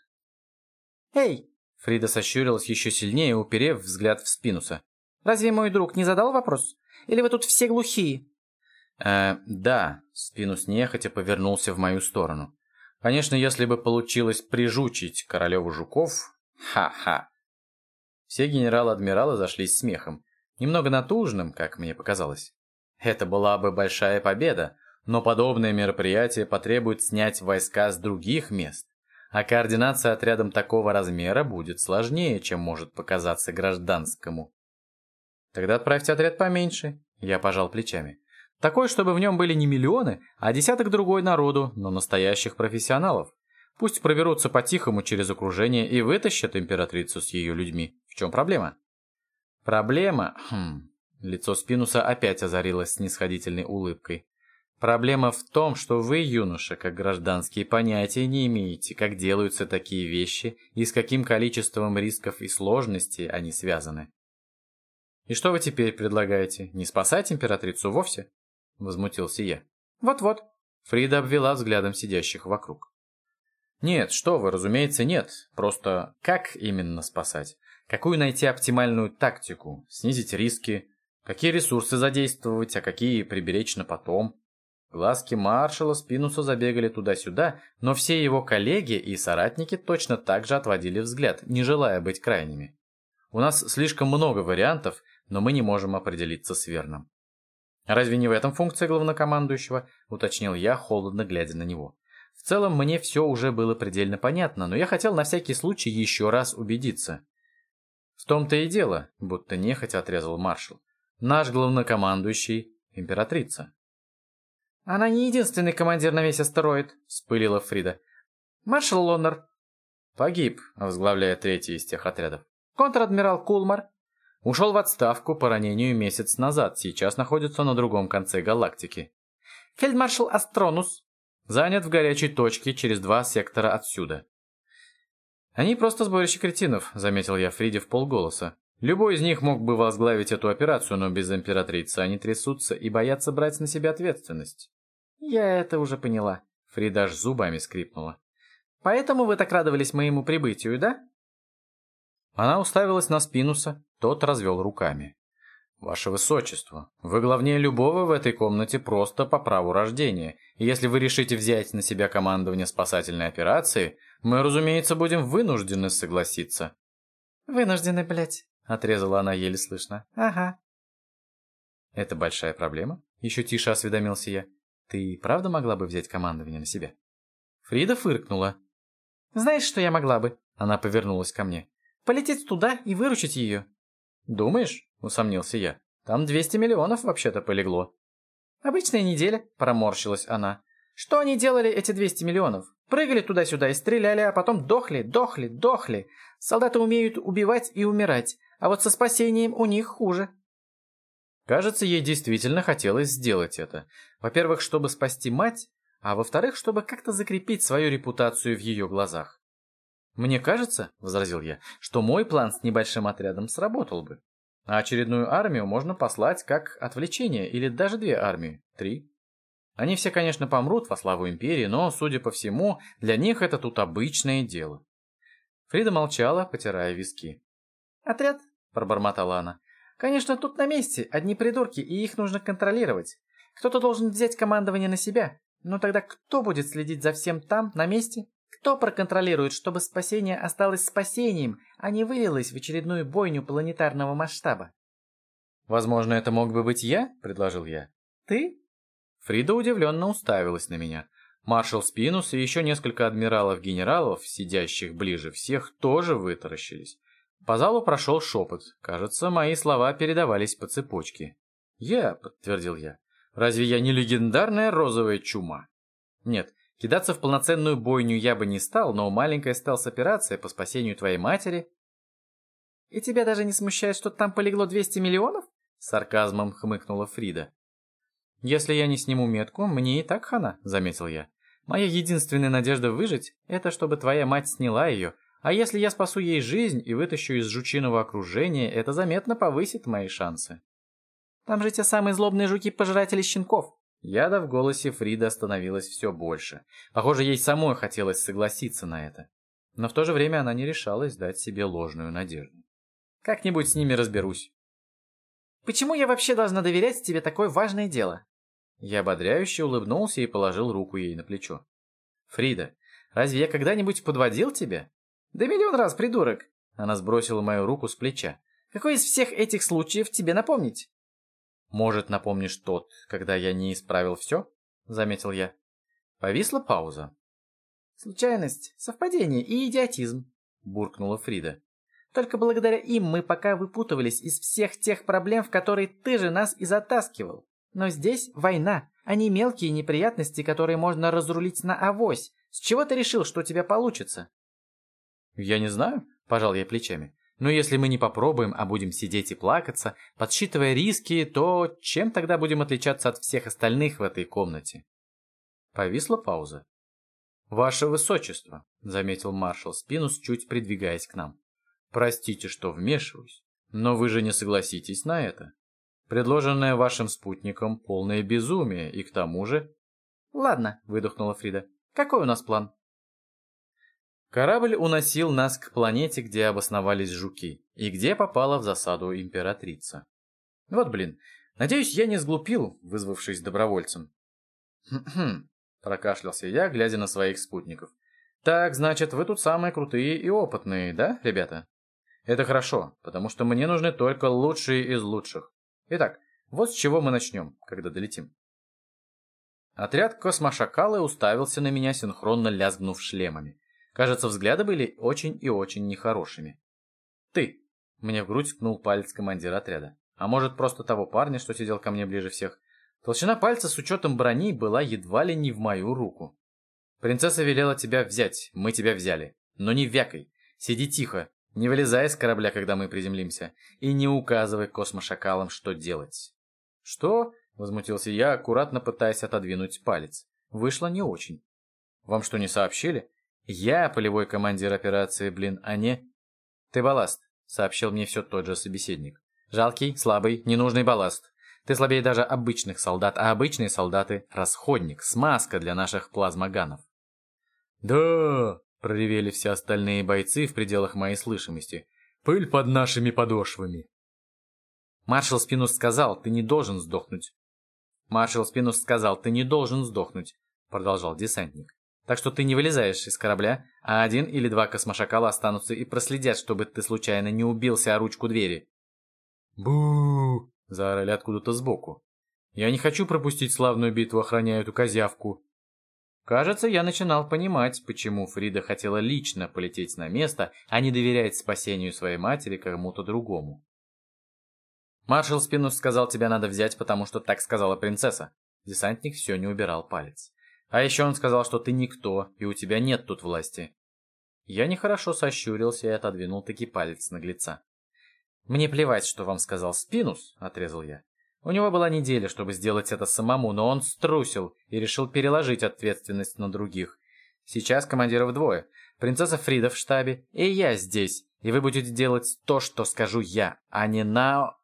«Эй!» Фрида сощурилась еще сильнее, уперев взгляд в Спинуса. «Разве мой друг не задал вопрос? Или вы тут все глухие?» «Э, да», — Спинус нехотя повернулся в мою сторону. Конечно, если бы получилось прижучить королеву жуков... Ха-ха. Все генералы-адмиралы зашлись смехом. Немного натужным, как мне показалось. Это была бы большая победа, но подобное мероприятие потребует снять войска с других мест, а координация отрядом такого размера будет сложнее, чем может показаться гражданскому. Тогда отправьте отряд поменьше, я пожал плечами. Такой, чтобы в нем были не миллионы, а десяток другой народу, но настоящих профессионалов. Пусть проберутся по-тихому через окружение и вытащат императрицу с ее людьми. В чем проблема? Проблема... Хм... Лицо Спинуса опять озарилось снисходительной улыбкой. Проблема в том, что вы, юноша, как гражданские понятия не имеете, как делаются такие вещи и с каким количеством рисков и сложностей они связаны. И что вы теперь предлагаете? Не спасать императрицу вовсе? — возмутился я. «Вот-вот». Фрида обвела взглядом сидящих вокруг. «Нет, что вы, разумеется, нет. Просто как именно спасать? Какую найти оптимальную тактику? Снизить риски? Какие ресурсы задействовать, а какие приберечь на потом?» Глазки маршала Спинуса забегали туда-сюда, но все его коллеги и соратники точно так же отводили взгляд, не желая быть крайними. У нас слишком много вариантов, но мы не можем определиться с верным. «Разве не в этом функция главнокомандующего?» — уточнил я, холодно глядя на него. В целом, мне все уже было предельно понятно, но я хотел на всякий случай еще раз убедиться. «В том-то и дело», — будто нехотя отрезал маршал. «Наш главнокомандующий — императрица». «Она не единственный командир на весь астероид», — вспылила Фрида. «Маршал Лоннер». «Погиб», — возглавляя третий из тех отрядов. «Контр-адмирал Кулмар». Ушел в отставку по ранению месяц назад, сейчас находится на другом конце галактики. Фельдмаршал Астронус. Занят в горячей точке через два сектора отсюда. Они просто сборище кретинов, заметил я Фриде в полголоса. Любой из них мог бы возглавить эту операцию, но без императрицы они трясутся и боятся брать на себя ответственность. Я это уже поняла. Фрида аж зубами скрипнула. Поэтому вы так радовались моему прибытию, да? Она уставилась на Спинуса, тот развел руками. «Ваше Высочество, вы главнее любого в этой комнате просто по праву рождения, и если вы решите взять на себя командование спасательной операции, мы, разумеется, будем вынуждены согласиться». «Вынуждены, блядь», — отрезала она еле слышно. «Ага». «Это большая проблема?» — еще тише осведомился я. «Ты правда могла бы взять командование на себя?» Фрида фыркнула. «Знаешь, что я могла бы?» Она повернулась ко мне. «Полететь туда и выручить ее». «Думаешь?» — усомнился я. «Там 200 миллионов вообще-то полегло». «Обычная неделя», — проморщилась она. «Что они делали, эти 200 миллионов? Прыгали туда-сюда и стреляли, а потом дохли, дохли, дохли. Солдаты умеют убивать и умирать, а вот со спасением у них хуже». Кажется, ей действительно хотелось сделать это. Во-первых, чтобы спасти мать, а во-вторых, чтобы как-то закрепить свою репутацию в ее глазах. «Мне кажется, — возразил я, — что мой план с небольшим отрядом сработал бы. А очередную армию можно послать как отвлечение, или даже две армии, три. Они все, конечно, помрут во славу империи, но, судя по всему, для них это тут обычное дело». Фрида молчала, потирая виски. «Отряд?» — пробормотала она. «Конечно, тут на месте, одни придурки, и их нужно контролировать. Кто-то должен взять командование на себя. Но тогда кто будет следить за всем там, на месте? Кто проконтролирует, чтобы спасение осталось спасением, а не вылилось в очередную бойню планетарного масштаба? «Возможно, это мог бы быть я?» – предложил я. «Ты?» Фрида удивленно уставилась на меня. Маршал Спинус и еще несколько адмиралов-генералов, сидящих ближе всех, тоже вытаращились. По залу прошел шепот. Кажется, мои слова передавались по цепочке. «Я», — подтвердил я. Разве я не легендарная розовая чума? Нет, кидаться в полноценную бойню я бы не стал, но маленькая стелс-операция по спасению твоей матери... И тебя даже не смущает, что там полегло 200 миллионов? сарказмом хмыкнула Фрида. Если я не сниму метку, мне и так хана, заметил я. Моя единственная надежда выжить — это чтобы твоя мать сняла ее, а если я спасу ей жизнь и вытащу из жучиного окружения, это заметно повысит мои шансы. Там же те самые злобные жуки-пожиратели щенков. Яда в голосе Фрида становилось все больше. Похоже, ей самой хотелось согласиться на это. Но в то же время она не решалась дать себе ложную надежду. Как-нибудь с ними разберусь. Почему я вообще должна доверять тебе такое важное дело? Я ободряюще улыбнулся и положил руку ей на плечо. Фрида, разве я когда-нибудь подводил тебя? Да миллион раз, придурок. Она сбросила мою руку с плеча. Какой из всех этих случаев тебе напомнить? «Может, напомнишь тот, когда я не исправил все?» — заметил я. Повисла пауза. «Случайность, совпадение и идиотизм», — буркнула Фрида. «Только благодаря им мы пока выпутывались из всех тех проблем, в которые ты же нас и затаскивал. Но здесь война, а не мелкие неприятности, которые можно разрулить на авось. С чего ты решил, что у тебя получится?» «Я не знаю», — пожал я плечами. Но если мы не попробуем, а будем сидеть и плакаться, подсчитывая риски, то чем тогда будем отличаться от всех остальных в этой комнате? Повисла пауза. «Ваше Высочество», — заметил маршал Спинус, чуть придвигаясь к нам. «Простите, что вмешиваюсь, но вы же не согласитесь на это. Предложенное вашим спутником полное безумие, и к тому же...» «Ладно», — выдохнула Фрида. «Какой у нас план?» Корабль уносил нас к планете, где обосновались жуки, и где попала в засаду императрица. Вот блин, надеюсь, я не сглупил, вызвавшись добровольцем. «Хм-хм», — прокашлялся я, глядя на своих спутников. «Так, значит, вы тут самые крутые и опытные, да, ребята?» «Это хорошо, потому что мне нужны только лучшие из лучших. Итак, вот с чего мы начнем, когда долетим». Отряд космошакалы уставился на меня, синхронно лязгнув шлемами. Кажется, взгляды были очень и очень нехорошими. «Ты!» — мне в грудь ткнул палец командира отряда. А может, просто того парня, что сидел ко мне ближе всех. Толщина пальца с учетом брони была едва ли не в мою руку. «Принцесса велела тебя взять, мы тебя взяли. Но не вякой. Сиди тихо. Не вылезай с корабля, когда мы приземлимся, и не указывай космошакалам, что делать. Что? Возмутился я, аккуратно пытаясь отодвинуть палец. Вышло не очень. Вам что, не сообщили? Я полевой командир операции, блин, а не... Ты балласт, сообщил мне все тот же собеседник. Жалкий, слабый, ненужный балласт. Ты слабее даже обычных солдат, а обычные солдаты — расходник, смазка для наших плазмоганов. «Да!» — проревели все остальные бойцы в пределах моей слышимости. «Пыль под нашими подошвами!» Маршал Спинус сказал, ты не должен сдохнуть. Маршал Спинус сказал, ты не должен сдохнуть, продолжал десантник. Так что ты не вылезаешь из корабля, а один или два космошакала останутся и проследят, чтобы ты случайно не убился о ручку двери. бу заорали откуда-то сбоку. «Я не хочу пропустить славную битву, охраняя эту козявку». Кажется, я начинал понимать, почему Фрида хотела лично полететь на место, а не доверять спасению своей матери кому-то другому. «Маршал Спинус сказал, тебя надо взять, потому что так сказала принцесса». Десантник все не убирал палец. «А еще он сказал, что ты никто, и у тебя нет тут власти». Я нехорошо сощурился и отодвинул таки палец наглеца. «Мне плевать, что вам сказал Спинус», — отрезал я. У него была неделя, чтобы сделать это самому, но он струсил и решил переложить ответственность на других. Сейчас командиров двое. Принцесса Фрида в штабе, и я здесь. И вы будете делать то, что скажу я, а не на...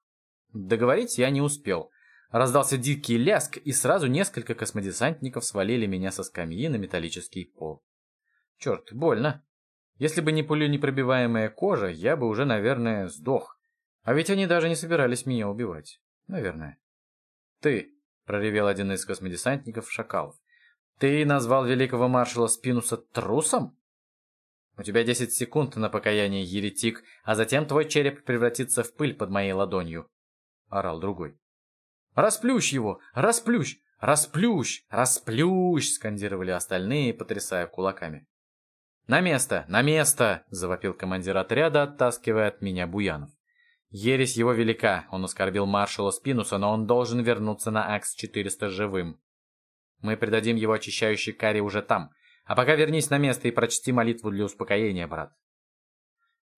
Договорить я не успел. Раздался дикий ляск, и сразу несколько космодесантников свалили меня со скамьи на металлический пол. Черт, больно. Если бы не пуленепробиваемая кожа, я бы уже, наверное, сдох. А ведь они даже не собирались меня убивать. Наверное. «Ты», — проревел один из космодесантников Шакалов, «ты назвал великого маршала Спинуса трусом?» «У тебя десять секунд на покаяние, еретик, а затем твой череп превратится в пыль под моей ладонью», — орал другой. «Расплющ его! Расплющ! Расплющ! Расплющ!» — скандировали остальные, потрясая кулаками. «На место! На место!» — завопил командир отряда, оттаскивая от меня Буянов. Ересь его велика, он оскорбил маршала Спинуса, но он должен вернуться на Акс-400 живым. Мы предадим его очищающей каре уже там. А пока вернись на место и прочти молитву для успокоения, брат.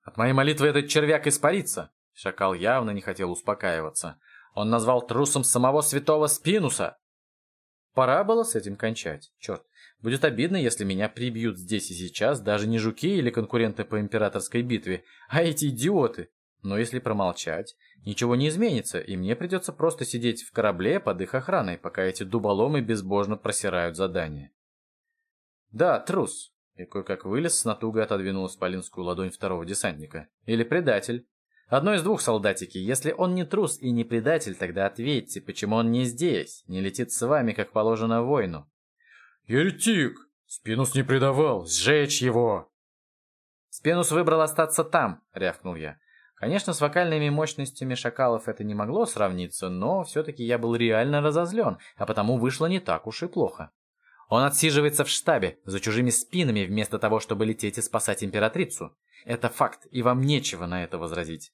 От моей молитвы этот червяк испарится. Шакал явно не хотел успокаиваться. Он назвал трусом самого святого Спинуса. Пора было с этим кончать. Черт, будет обидно, если меня прибьют здесь и сейчас даже не жуки или конкуренты по императорской битве, а эти идиоты. Но если промолчать, ничего не изменится, и мне придется просто сидеть в корабле под их охраной, пока эти дуболомы безбожно просирают задание. Да, трус. И кое-как вылез, с натугой отодвинул исполинскую ладонь второго десантника. Или предатель. Одно из двух, солдатики. Если он не трус и не предатель, тогда ответьте, почему он не здесь, не летит с вами, как положено воину. Еретик! Спинус не предавал! Сжечь его! Спинус выбрал остаться там, рявкнул я. Конечно, с вокальными мощностями шакалов это не могло сравниться, но все-таки я был реально разозлен, а потому вышло не так уж и плохо. Он отсиживается в штабе, за чужими спинами, вместо того, чтобы лететь и спасать императрицу. Это факт, и вам нечего на это возразить.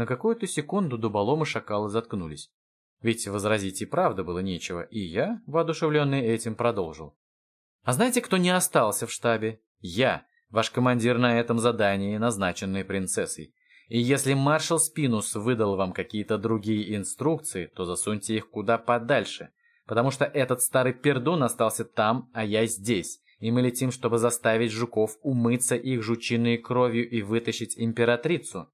На какую-то секунду дуболомы шакалы заткнулись. Ведь возразить и правда было нечего, и я, воодушевленный этим, продолжил. А знаете, кто не остался в штабе? Я, ваш командир на этом задании, назначенный принцессой. И если маршал Спинус выдал вам какие-то другие инструкции, то засуньте их куда подальше, потому что этот старый пердун остался там, а я здесь, и мы летим, чтобы заставить жуков умыться их жучиной кровью и вытащить императрицу.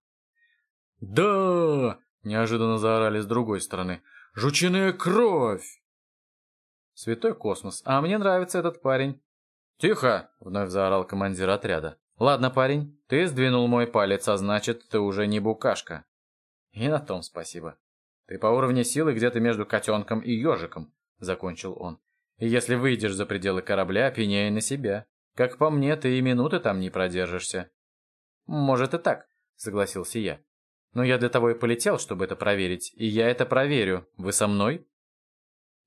«Да!» — неожиданно заорали с другой стороны. «Жучиная кровь!» «Святой космос, а мне нравится этот парень». «Тихо!» — вновь заорал командир отряда. «Ладно, парень, ты сдвинул мой палец, а значит, ты уже не букашка». «И на том спасибо. Ты по уровню силы где-то между котенком и ежиком», — закончил он. «И если выйдешь за пределы корабля, пеняй на себя. Как по мне, ты и минуты там не продержишься». «Может и так», — согласился я. «Но я для того и полетел, чтобы это проверить, и я это проверю. Вы со мной?»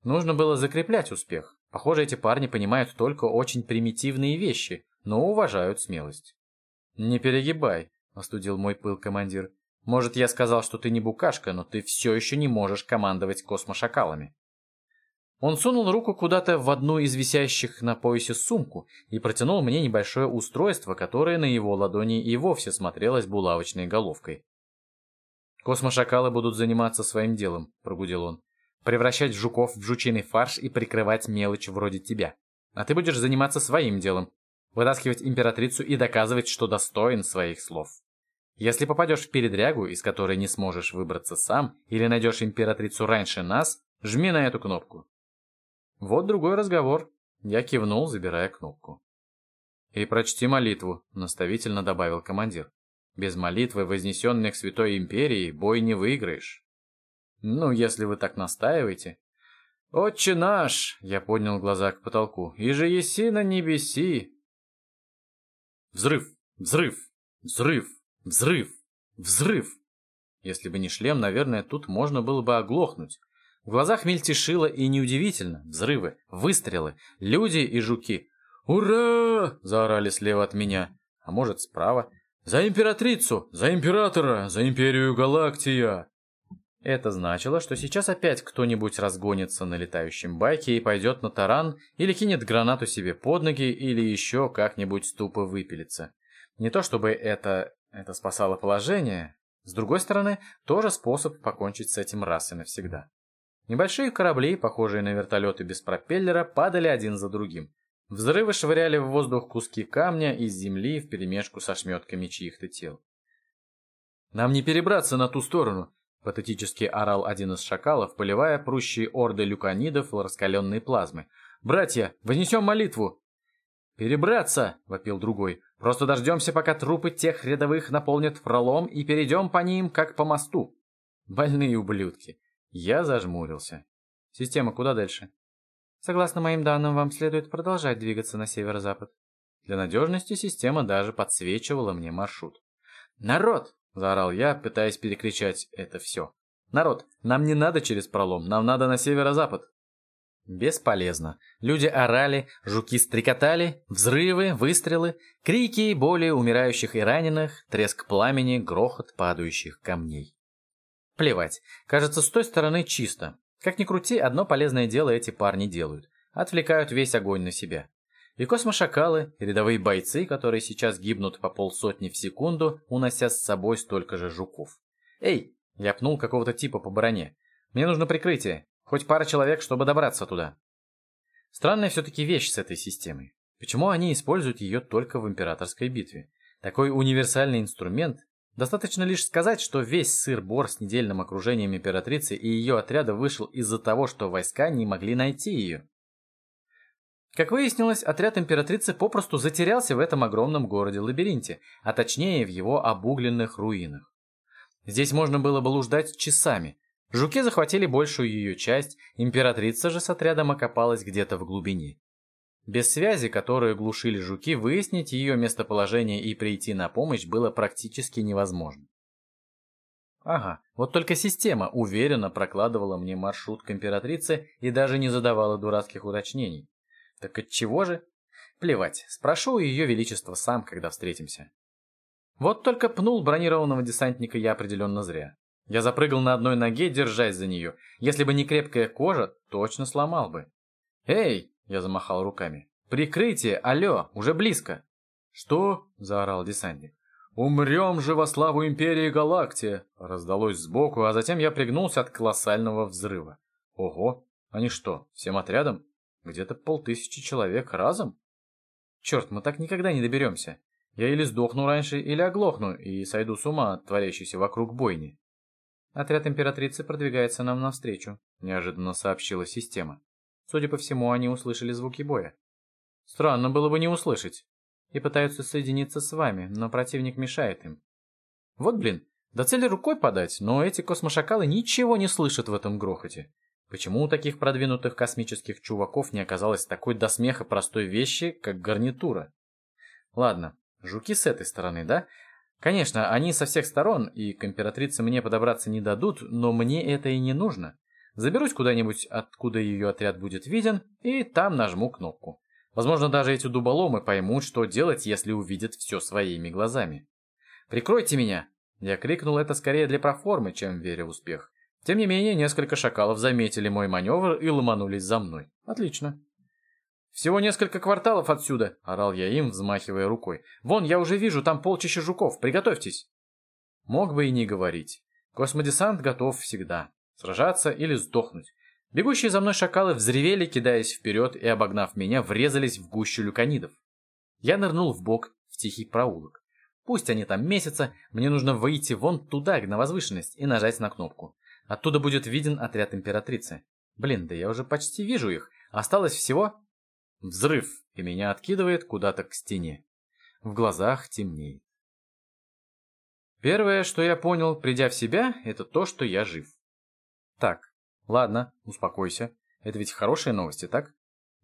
Нужно было закреплять успех. Похоже, эти парни понимают только очень примитивные вещи, но уважают смелость. «Не перегибай», — остудил мой пыл командир. «Может, я сказал, что ты не букашка, но ты все еще не можешь командовать космошакалами». Он сунул руку куда-то в одну из висящих на поясе сумку и протянул мне небольшое устройство, которое на его ладони и вовсе смотрелось булавочной головкой. «Космошакалы будут заниматься своим делом», — прогудел он. «Превращать жуков в жучиный фарш и прикрывать мелочь вроде тебя. А ты будешь заниматься своим делом, вытаскивать императрицу и доказывать, что достоин своих слов. Если попадешь в передрягу, из которой не сможешь выбраться сам, или найдешь императрицу раньше нас, жми на эту кнопку. Вот другой разговор. Я кивнул, забирая кнопку. «И прочти молитву», — наставительно добавил командир. «Без молитвы, вознесенной к Святой Империи, бой не выиграешь». «Ну, если вы так настаиваете». «Отче наш!» — я поднял глаза к потолку. «И же еси на небеси!» Взрыв! Взрыв! Взрыв! Взрыв! Взрыв! Если бы не шлем, наверное, тут можно было бы оглохнуть. В глазах мельтешило и неудивительно. Взрывы, выстрелы, люди и жуки. «Ура!» – заорали слева от меня. А может, справа. «За императрицу! За императора! За империю Галактия!» Это значило, что сейчас опять кто-нибудь разгонится на летающем байке и пойдет на таран, или кинет гранату себе под ноги, или еще как-нибудь тупо выпилится. Не то чтобы это... это спасало положение. С другой стороны, тоже способ покончить с этим раз и навсегда. Небольшие корабли, похожие на вертолеты без пропеллера, падали один за другим. Взрывы швыряли в воздух куски камня из земли вперемешку со шметками чьих-то тел. «Нам не перебраться на ту сторону!» Патетически орал один из шакалов, поливая прущие орды люканидов раскаленной плазмы. «Братья, вознесем молитву!» «Перебраться!» — вопил другой. «Просто дождемся, пока трупы тех рядовых наполнят пролом, и перейдем по ним, как по мосту!» Больные ублюдки. Я зажмурился. «Система, куда дальше?» «Согласно моим данным, вам следует продолжать двигаться на северо-запад». Для надежности система даже подсвечивала мне маршрут. «Народ!» — заорал я, пытаясь перекричать это все. «Народ, нам не надо через пролом, нам надо на северо-запад». Бесполезно. Люди орали, жуки стрекотали, взрывы, выстрелы, крики, боли умирающих и раненых, треск пламени, грохот падающих камней. Плевать. Кажется, с той стороны чисто. Как ни крути, одно полезное дело эти парни делают. Отвлекают весь огонь на себя. И космошакалы, и рядовые бойцы, которые сейчас гибнут по полсотни в секунду, унося с собой столько же жуков. «Эй!» – я пнул какого-то типа по броне. «Мне нужно прикрытие. Хоть пара человек, чтобы добраться туда». Странная все-таки вещь с этой системой. Почему они используют ее только в императорской битве? Такой универсальный инструмент. Достаточно лишь сказать, что весь сыр-бор с недельным окружением императрицы и ее отряда вышел из-за того, что войска не могли найти ее. Как выяснилось, отряд императрицы попросту затерялся в этом огромном городе-лабиринте, а точнее в его обугленных руинах. Здесь можно было бы блуждать часами. Жуки захватили большую ее часть, императрица же с отрядом окопалась где-то в глубине. Без связи, которую глушили жуки, выяснить ее местоположение и прийти на помощь было практически невозможно. Ага, вот только система уверенно прокладывала мне маршрут к императрице и даже не задавала дурацких уточнений. Так от чего же? Плевать, спрошу у ее величества сам, когда встретимся. Вот только пнул бронированного десантника я определенно зря. Я запрыгал на одной ноге, держась за нее. Если бы не крепкая кожа, точно сломал бы. «Эй!» — я замахал руками. «Прикрытие! Алло! Уже близко!» «Что?» — заорал десантник. «Умрем же во славу Империи Галактия!» Раздалось сбоку, а затем я пригнулся от колоссального взрыва. «Ого! Они что, всем отрядом?» Где-то полтысячи человек разом? Черт, мы так никогда не доберемся. Я или сдохну раньше, или оглохну и сойду с ума от творящейся вокруг бойни. Отряд императрицы продвигается нам навстречу, неожиданно сообщила система. Судя по всему, они услышали звуки боя. Странно было бы не услышать. И пытаются соединиться с вами, но противник мешает им. Вот блин, до цели рукой подать, но эти космошакалы ничего не слышат в этом грохоте. Почему у таких продвинутых космических чуваков не оказалось такой до смеха простой вещи, как гарнитура? Ладно, жуки с этой стороны, да? Конечно, они со всех сторон, и к императрице мне подобраться не дадут, но мне это и не нужно. Заберусь куда-нибудь, откуда ее отряд будет виден, и там нажму кнопку. Возможно, даже эти дуболомы поймут, что делать, если увидят все своими глазами. «Прикройте меня!» Я крикнул это скорее для проформы, чем веря в успех. Тем не менее, несколько шакалов заметили мой маневр и ломанулись за мной. Отлично. «Всего несколько кварталов отсюда!» — орал я им, взмахивая рукой. «Вон, я уже вижу, там полчища жуков, приготовьтесь!» Мог бы и не говорить. Космодесант готов всегда. Сражаться или сдохнуть. Бегущие за мной шакалы взревели, кидаясь вперед и, обогнав меня, врезались в гущу люканидов. Я нырнул в бок в тихий проулок. Пусть они там месяца, мне нужно выйти вон туда, на возвышенность, и нажать на кнопку. Оттуда будет виден отряд императрицы. Блин, да я уже почти вижу их. Осталось всего... Взрыв, и меня откидывает куда-то к стене. В глазах темнеет. Первое, что я понял, придя в себя, это то, что я жив. Так, ладно, успокойся. Это ведь хорошие новости, так?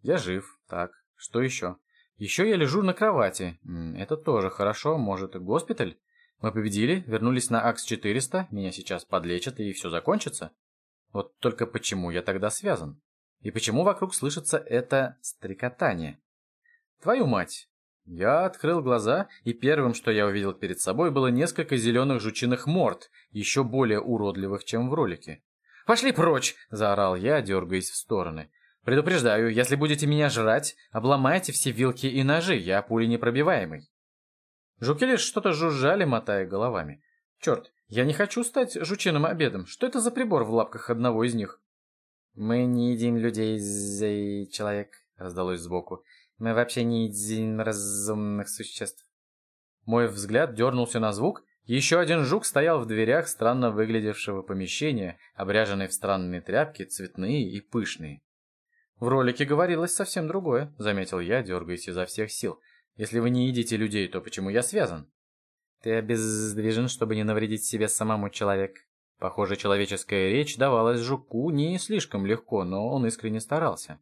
Я жив, так, что еще? Еще я лежу на кровати. Это тоже хорошо, может, госпиталь? Мы победили, вернулись на АКС-400, меня сейчас подлечат и все закончится. Вот только почему я тогда связан? И почему вокруг слышится это стрекотание? Твою мать! Я открыл глаза, и первым, что я увидел перед собой, было несколько зеленых жучиных морд, еще более уродливых, чем в ролике. «Пошли прочь!» – заорал я, дергаясь в стороны. «Предупреждаю, если будете меня жрать, обломайте все вилки и ножи, я пуленепробиваемый». Жуки лишь что-то жужжали, мотая головами. «Черт, я не хочу стать жучиным обедом. Что это за прибор в лапках одного из них?» «Мы не едим людей, человек», — раздалось сбоку. «Мы вообще не едим разумных существ». Мой взгляд дернулся на звук. Еще один жук стоял в дверях странно выглядевшего помещения, обряженный в странные тряпки, цветные и пышные. «В ролике говорилось совсем другое», — заметил я, дергаясь изо всех сил. «Если вы не едите людей, то почему я связан?» «Ты обездвижен, чтобы не навредить себе самому человек», Похоже, человеческая речь давалась жуку не слишком легко, но он искренне старался.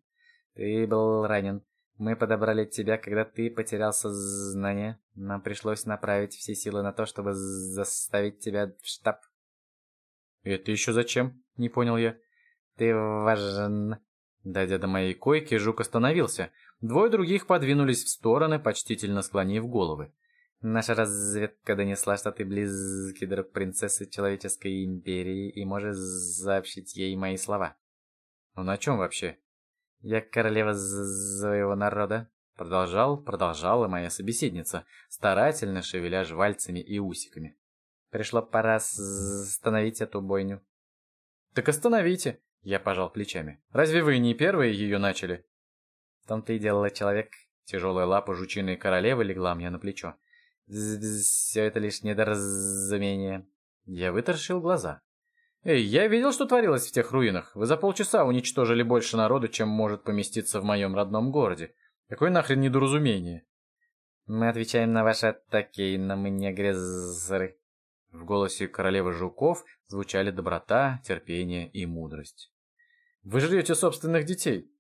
«Ты был ранен. Мы подобрали тебя, когда ты потерял сознание. Нам пришлось направить все силы на то, чтобы заставить тебя в штаб». «Это еще зачем?» — не понял я. «Ты важен...» Дойдя до моей койки, жук остановился. Двое других подвинулись в стороны, почтительно склонив головы. Наша разведка донесла, что ты близкий друг принцессы Человеческой Империи и можешь сообщить ей мои слова. Ну на чем вообще? Я королева своего народа. Продолжал, продолжала моя собеседница, старательно шевеля жвальцами и усиками. Пришло пора остановить эту бойню. Так остановите, я пожал плечами. Разве вы не первые ее начали? В том-то и дело, человек. Тяжелая лапа жучиной королевы легла мне на плечо. Все это лишь недоразумение. Я вытаращил глаза. Эй, я видел, что творилось в тех руинах. Вы за полчаса уничтожили больше народу, чем может поместиться в моем родном городе. Какое нахрен недоразумение? Мы отвечаем на ваши атаки, но мы не агрессоры. В голосе королевы жуков звучали доброта, терпение и мудрость. Вы жрете собственных детей.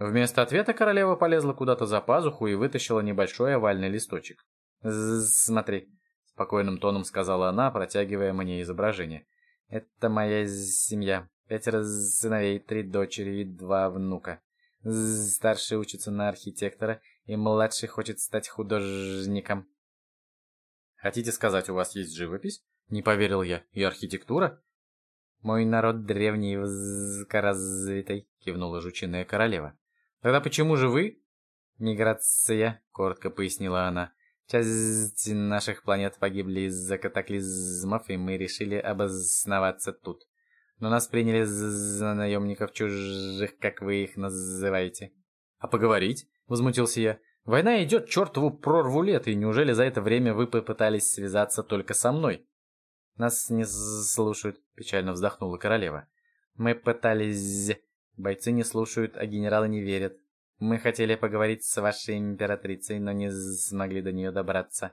Вместо ответа королева полезла куда-то за пазуху и вытащила небольшой овальный листочек. «Смотри», — спокойным тоном сказала она, протягивая мне изображение. «Это моя семья. Пятеро сыновей, три дочери и два внука. Старший учится на архитектора, и младший хочет стать художником». «Хотите сказать, у вас есть живопись?» Не поверил я. «И архитектура?» «Мой народ древний и высокоразвитый», — кивнула жучиная королева. «Тогда почему же вы?» «Миграция», — коротко пояснила она. Часть наших планет погибли из-за катаклизмов, и мы решили обосноваться тут. Но нас приняли за наемников чужих, как вы их называете. А поговорить? Возмутился я. Война идет чертову прорву лет, и неужели за это время вы попытались связаться только со мной? Нас не слушают, печально вздохнула королева. Мы пытались... Бойцы не слушают, а генералы не верят. Мы хотели поговорить с вашей императрицей, но не смогли до нее добраться.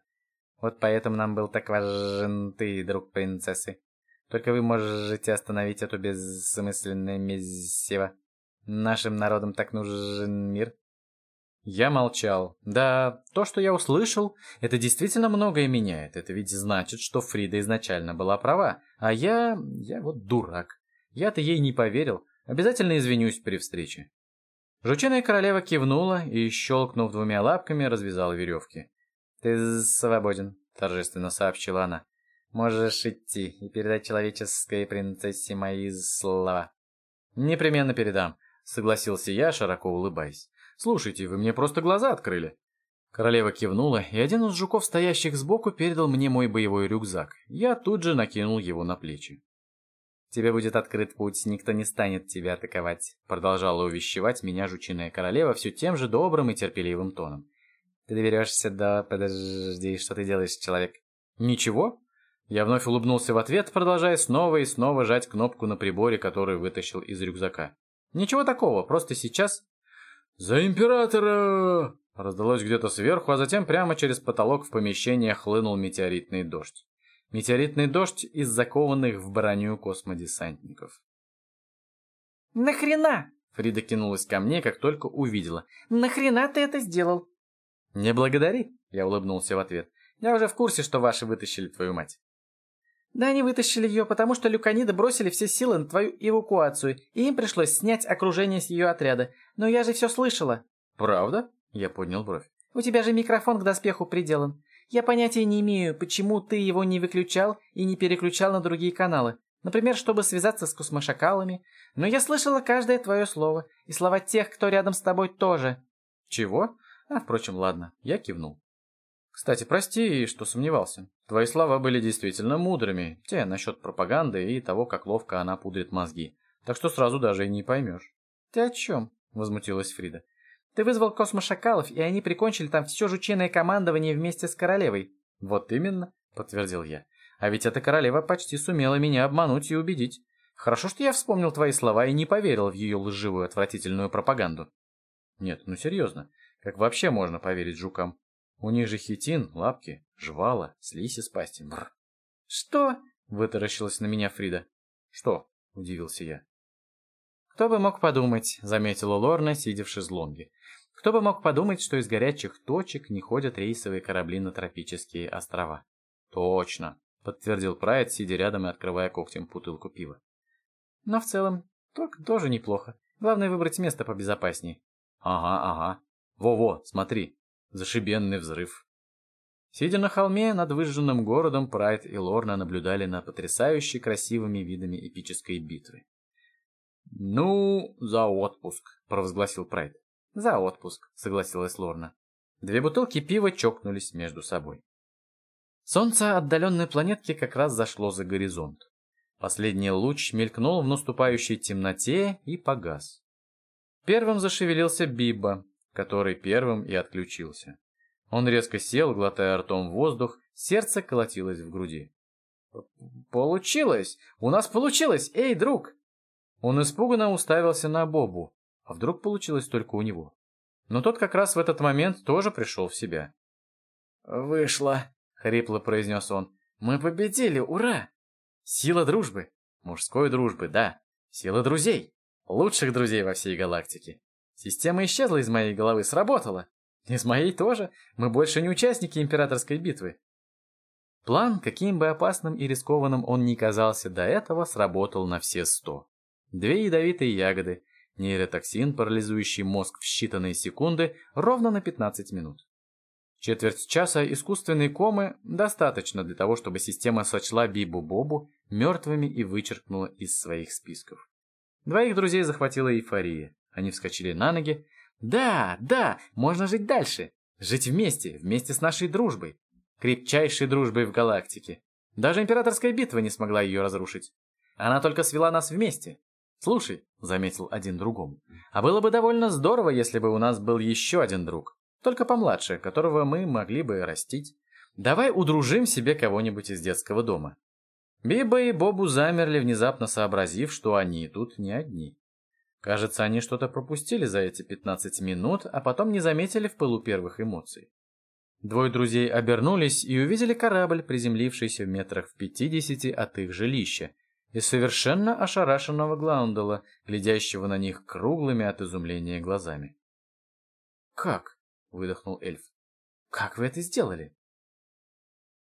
Вот поэтому нам был так важен ты, друг принцессы. Только вы можете остановить эту бессмысленное месиво. Нашим народам так нужен мир. Я молчал. Да, то, что я услышал, это действительно многое меняет. Это ведь значит, что Фрида изначально была права. А я... я вот дурак. Я-то ей не поверил. Обязательно извинюсь при встрече. Жучиная королева кивнула и, щелкнув двумя лапками, развязала веревки. «Ты свободен», — торжественно сообщила она. Можешь идти и передать человеческой принцессе мои слова. Непременно передам, согласился я, широко улыбаясь. Слушайте, вы мне просто глаза открыли. Королева кивнула, и один из жуков, стоящих сбоку, передал мне мой боевой рюкзак. Я тут же накинул его на плечи. «Тебе будет открыт путь, никто не станет тебя атаковать», продолжала увещевать меня жучиная королева все тем же добрым и терпеливым тоном. «Ты доберешься до... Подожди, что ты делаешь, человек?» «Ничего?» Я вновь улыбнулся в ответ, продолжая снова и снова жать кнопку на приборе, который вытащил из рюкзака. «Ничего такого, просто сейчас...» «За императора!» Раздалось где-то сверху, а затем прямо через потолок в помещение хлынул метеоритный дождь. Метеоритный дождь из закованных в броню космодесантников. «Нахрена?» Фрида кинулась ко мне, как только увидела. «Нахрена ты это сделал?» «Не благодари», — я улыбнулся в ответ. «Я уже в курсе, что ваши вытащили твою мать». Да они вытащили ее, потому что люканиды бросили все силы на твою эвакуацию, и им пришлось снять окружение с ее отряда. Но я же все слышала. Правда? Я поднял бровь. У тебя же микрофон к доспеху приделан. Я понятия не имею, почему ты его не выключал и не переключал на другие каналы. Например, чтобы связаться с космошакалами. Но я слышала каждое твое слово, и слова тех, кто рядом с тобой тоже. Чего? А, впрочем, ладно. Я кивнул. Кстати, прости, что сомневался. Твои слова были действительно мудрыми, те насчет пропаганды и того, как ловко она пудрит мозги. Так что сразу даже и не поймешь. Ты о чем? Возмутилась Фрида. Ты вызвал космошакалов, и они прикончили там все жучиное командование вместе с королевой. Вот именно, подтвердил я. А ведь эта королева почти сумела меня обмануть и убедить. Хорошо, что я вспомнил твои слова и не поверил в ее лживую отвратительную пропаганду. Нет, ну серьезно, как вообще можно поверить жукам? У них же хитин, лапки, жвала, слизь из пасти. Бррр. «Что?» — вытаращилась на меня Фрида. «Что?» — удивился я. «Кто бы мог подумать», — заметила Лорна, сидя в шезлонге. «Кто бы мог подумать, что из горячих точек не ходят рейсовые корабли на тропические острова?» «Точно», — подтвердил Прайд, сидя рядом и открывая когтем бутылку пива. «Но в целом, только тоже неплохо. Главное выбрать место побезопаснее». «Ага, ага. Во-во, смотри, Зашибенный взрыв. Сидя на холме над выжженным городом, Прайд и Лорна наблюдали на потрясающе красивыми видами эпической битвы. «Ну, за отпуск», — провозгласил Прайд. «За отпуск», — согласилась Лорна. Две бутылки пива чокнулись между собой. Солнце отдаленной планетки как раз зашло за горизонт. Последний луч мелькнул в наступающей темноте и погас. Первым зашевелился Биба, который первым и отключился. Он резко сел, глотая ртом воздух, сердце колотилось в груди. «Получилось! У нас получилось! Эй, друг!» Он испуганно уставился на Бобу, а вдруг получилось только у него. Но тот как раз в этот момент тоже пришел в себя. «Вышло!» — хрипло произнес он. «Мы победили! Ура! Сила дружбы! Мужской дружбы, да! Сила друзей! Лучших друзей во всей галактике!» Система исчезла из моей головы, сработала. Из моей тоже. Мы больше не участники императорской битвы. План, каким бы опасным и рискованным он ни казался до этого, сработал на все сто. Две ядовитые ягоды, нейротоксин, парализующий мозг в считанные секунды, ровно на 15 минут. Четверть часа искусственной комы достаточно для того, чтобы система сочла Бибу-Бобу мертвыми и вычеркнула из своих списков. Двоих друзей захватила эйфория. Они вскочили на ноги. «Да, да, можно жить дальше. Жить вместе, вместе с нашей дружбой. Крепчайшей дружбой в галактике. Даже императорская битва не смогла ее разрушить. Она только свела нас вместе. Слушай, — заметил один другому, — а было бы довольно здорово, если бы у нас был еще один друг, только помладше, которого мы могли бы растить. Давай удружим себе кого-нибудь из детского дома. Биба и Бобу замерли, внезапно сообразив, что они тут не одни. Кажется, они что-то пропустили за эти 15 минут, а потом не заметили в пылу первых эмоций. Двое друзей обернулись и увидели корабль, приземлившийся в метрах в 50 от их жилища, и совершенно ошарашенного Глаундала, глядящего на них круглыми от изумления глазами. «Как?» — выдохнул эльф. «Как вы это сделали?»